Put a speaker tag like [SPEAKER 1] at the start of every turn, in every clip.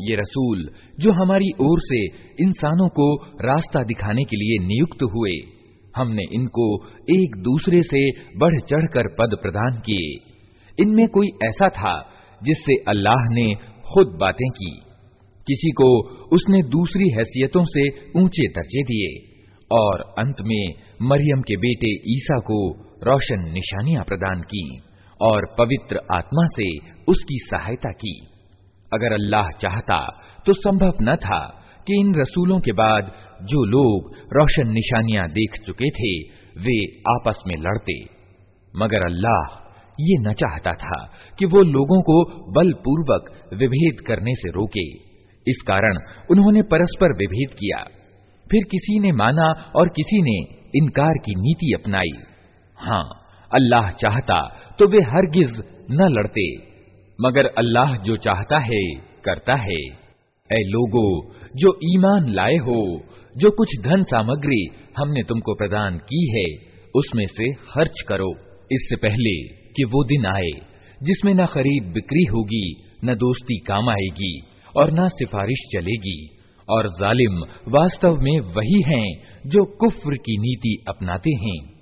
[SPEAKER 1] ये रसूल जो हमारी ओर से इंसानों को रास्ता दिखाने के लिए नियुक्त हुए हमने इनको एक दूसरे से बढ़ चढ़कर पद प्रदान किए इनमें कोई ऐसा था जिससे अल्लाह ने खुद बातें की किसी को उसने दूसरी हैसियतों से ऊंचे दर्जे दिए और अंत में मरियम के बेटे ईसा को रोशन निशानियाँ प्रदान की और पवित्र आत्मा से उसकी सहायता की। अगर अल्लाह चाहता तो संभव न था कि इन रसूलों के बाद जो लोग रोशन निशानियाँ देख चुके थे, वे आपस में लड़ते। मगर अल्लाह ये न चाहता था कि वो लोगों को बलपूर्वक विभेद करने से रोके। इस कारण उन्होंने परस्पर विभेद किया। फिर किसी ने माना और किसी ने इनकार की नीति अपनाई। हाँ अल्लाह चाहता तो वे हरगिज न लड़ते, मगर अल्लाह जो चाहता है, करता है। ऐ लोगो, जो ईमान लाए हो, जो कुछ धन सामग्री हमने तुमको प्रदान की है, उसमें से खर्च करो। इससे पहले कि वो दिन आए, जिसमें न खरीद बिक्री होगी, न दोस्ती काम आएगी, और न सिफारिश चलेगी, और जालिम वास्तव में वही हैं, जो कुफ्र की नीति अपनाते हैं।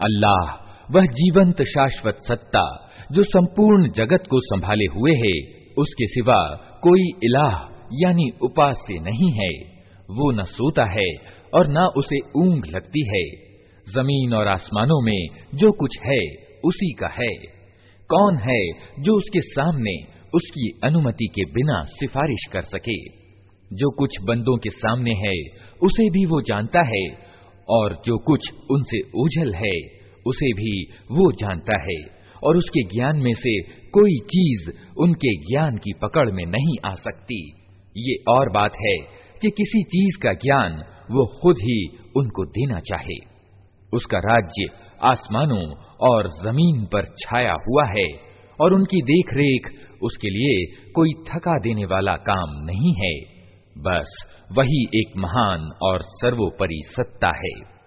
[SPEAKER 1] अल्लाह वह जीवंत शाश्वत सत्ता जो संपूर्ण जगत को संभाले हुए है उसके सिवा कोई इलाह यानी उपास्य नहीं है वो न सोता है और न उसे ऊंग लगती है जमीन और आसमानों में जो कुछ है उसी का है कौन है जो उसके सामने उसकी अनुमति के बिना सिफारिश कर सके। जो कुछ बंदों के सामने है, उसे भी वो जानता है, और जो कुछ उनसे ओझल है, उसे भी वो जानता है, और उसके ज्ञान में से कोई चीज़ उनके ज्ञान की पकड़ में नहीं आ सकती। ये और बात है कि किसी चीज़ का ज्ञान वो खुद ही उनको देना चाहे। उसका राज्य आसमानों और ज़मीन पर छाया हुआ है। और उनकी देखरेख उसके लिए कोई थका देने वाला काम नहीं है बस वही एक महान और सर्वोपरि सत्ता है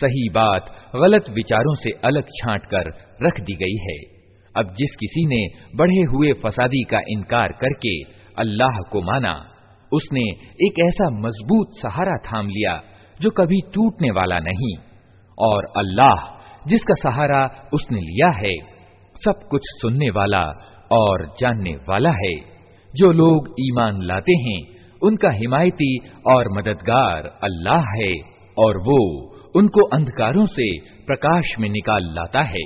[SPEAKER 1] सही बात गलत विचारों से अलग छांट कर रख दी गई है। अब जिस किसी ने बढ़े हुए फसादी का इनकार करके अल्लाह को माना, उसने एक ऐसा मज़बूत सहारा थाम लिया जो कभी टूटने वाला नहीं। और अल्लाह जिसका सहारा उसने लिया है, सब कुछ सुनने वाला और जानने वाला है। जो लोग ईमान लाते हैं, उनका हिमायती और मददगार अल्लाह है और वो उनको अंधकारों से प्रकाश में निकाल लाता है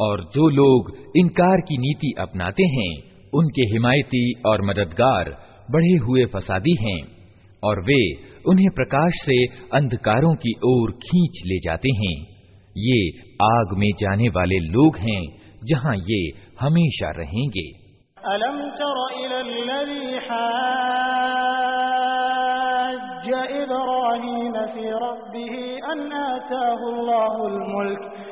[SPEAKER 1] और जो लोग इनकार की नीति अपनाते हैं, उनके हिमायती और मददगार बढ़े हुए फसादी हैं और वे उन्हें प्रकाश से अंधकारों की ओर खींच ले जाते हैं। ये आग में जाने वाले लोग हैं जहाँ ये हमेशा रहेंगे।
[SPEAKER 2] अलम फी रब्बिही अन आताहु अल्लाहुल मुल्क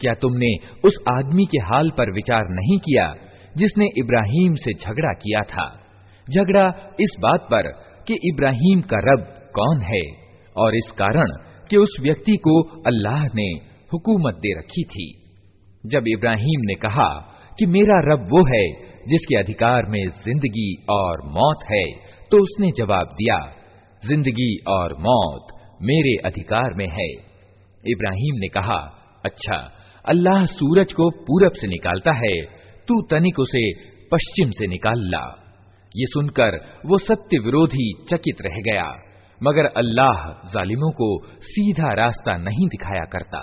[SPEAKER 1] क्या तुमने उस आदमी के हाल पर विचार नहीं किया जिसने इब्राहिम से झगड़ा किया था। झगड़ा इस बात पर कि इब्राहिम का रब कौन है और इस कारण कि उस व्यक्ति को अल्लाह ने हुकूमत दे रखी थी। जब इब्राहिम ने कहा कि मेरा रब वो है जिसके अधिकार में ज़िंदगी और मौत है तो उसने जवाब दिया, ज़िंदगी और मौत मेरे अधिकार में है। इब्राहिम ने कहा अच्छा अल्लाह सूरज को पूरब से निकालता है तू तनिक उसे पश्चिम से निकाल ला ये सुनकर वो सत्य विरोधी चकित रह गया मगर अल्लाह जालिमों को सीधा रास्ता नहीं दिखाया करता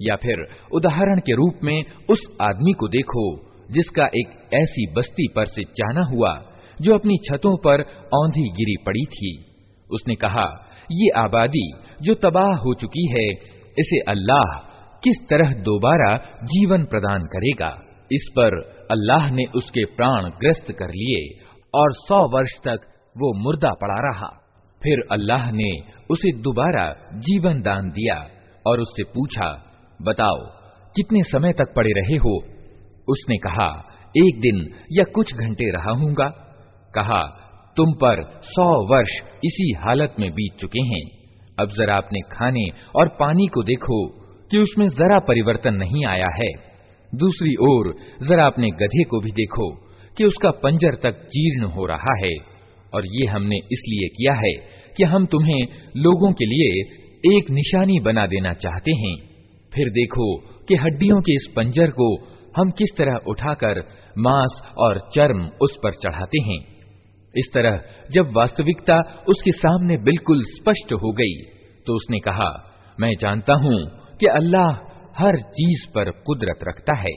[SPEAKER 1] या फिर उदाहरण के रूप में उस आदमी को देखो जिसका एक ऐसी बस्ती पर से जाना हुआ जो अपनी छतों पर औंधी गिरी पड़ी थी उसने कहा ये आबादी जो तबाह हो चुकी है इसे अल्लाह किस तरह दोबारा जीवन प्रदान करेगा इस पर अल्लाह ने उसके प्राण ग्रस्त कर लिए और सौ वर्ष तक वो मुर्दा पड़ा रहा। फिर अल्लाह ने उसे दोबारा जीवन दान दिया और उससे पूछा, बताओ, कितने समय तक पड़े रहे हो? उसने कहा, एक दिन या कुछ घंटे रहा हूँगा। कहा, तुम पर सौ वर्ष इसी हालत में बीत चुके हैं। अब जरा अपने खाने और पानी को देखो कि उसमें जरा परिवर्तन नहीं आया है। दूसरी ओर, जरा अपने गधे को भी देखो कि उसका पंजर तक जीर्ण हो रहा है, और ये हमने इसलिए किया है कि हम तुम्हें लोगों के लिए एक निशानी बना देना चाहते हैं। फिर देखो कि हड्डियों के इस पंजर को हम किस तरह उठाकर मांस और चर्म उस पर चढ़ाते हैं। इस तरह, जब वास्तविकता उसके सामने बिल्कुल स्पष्ट हो गई तो उसने कहा, मैं जानता हूँ कि अल्लाह हर चीज पर कुदरत रखता है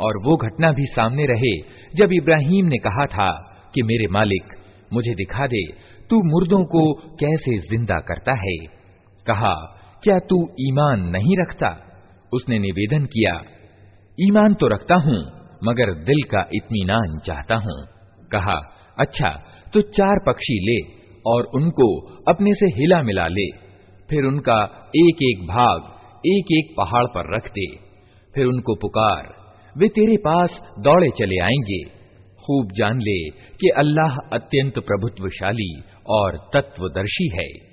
[SPEAKER 1] और वो घटना भी सामने रहे जब इब्राहिम ने कहा था कि मेरे मालिक मुझे दिखा दे तू मुर्दों को कैसे जिंदा करता है कहा क्या तू ईमान नहीं रखता उसने निवेदन किया ईमान तो रखता हूँ मगर दिल का इत्मीनान चाहता हूँ कहा अच्छा तो चार पक्षी ले और उनको अपने से हिला मिला ले। फिर उनका एक एक भाग एक एक पहाड़ पर रख दे। फिर उनको पुकार, वे तेरे पास दौड़े चले आएँगे। खूब जान ले कि अल्लाह अत्यंत प्रभुत्वशाली और तत्वदर्शी है।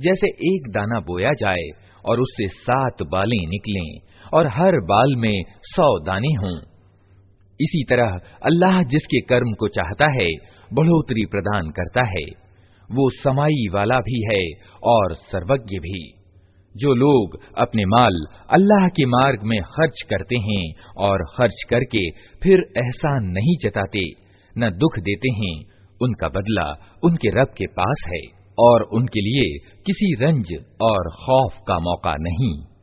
[SPEAKER 1] जैसे एक दाना बोया जाए और उससे सात बालें निकलें और हर बाल में सौ दाने हों। इसी तरह अल्लाह जिसके कर्म को चाहता है, बढ़ोतरी प्रदान करता है। वो समाई वाला भी है और सर्वज्ञ भी। जो लोग अपने माल अल्लाह के मार्ग में खर्च करते हैं और खर्च करके फिर एहसान नहीं जताते, न दुख देते हैं, उनका बदला उनके रब के पास है। और उनके लिए किसी रंज और खौफ का मौका नहीं।